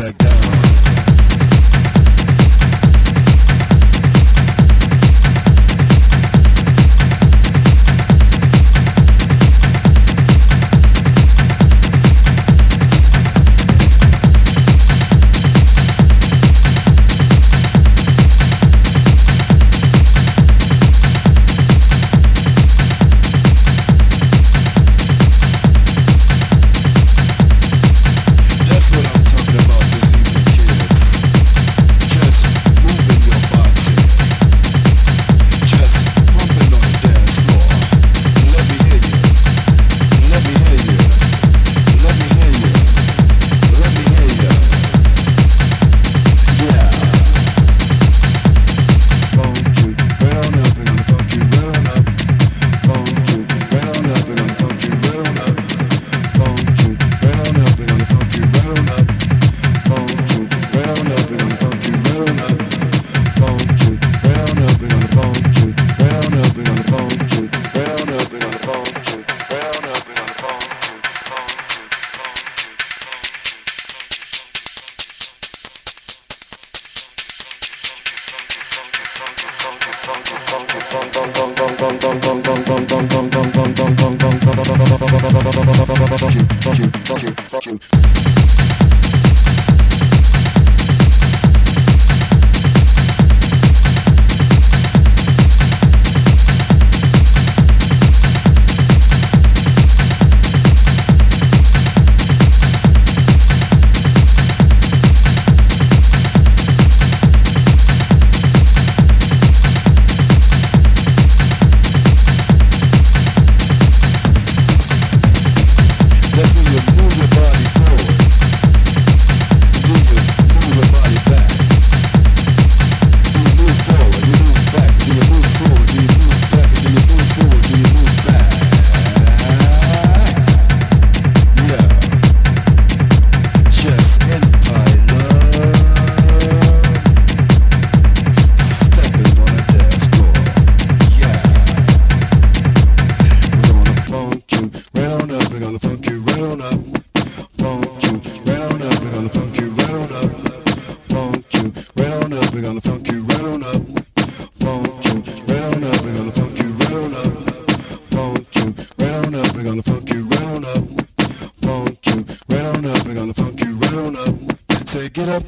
back down. Don't you, don't you, don't you, you. on the funk.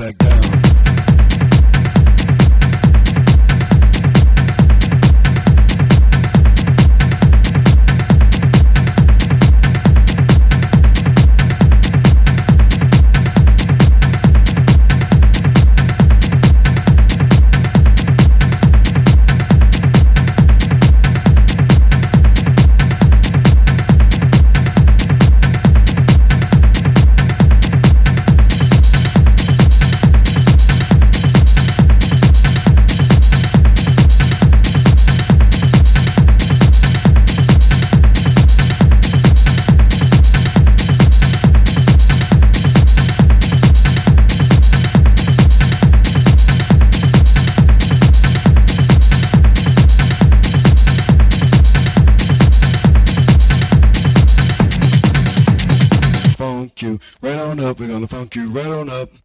We're gonna funk you right on up.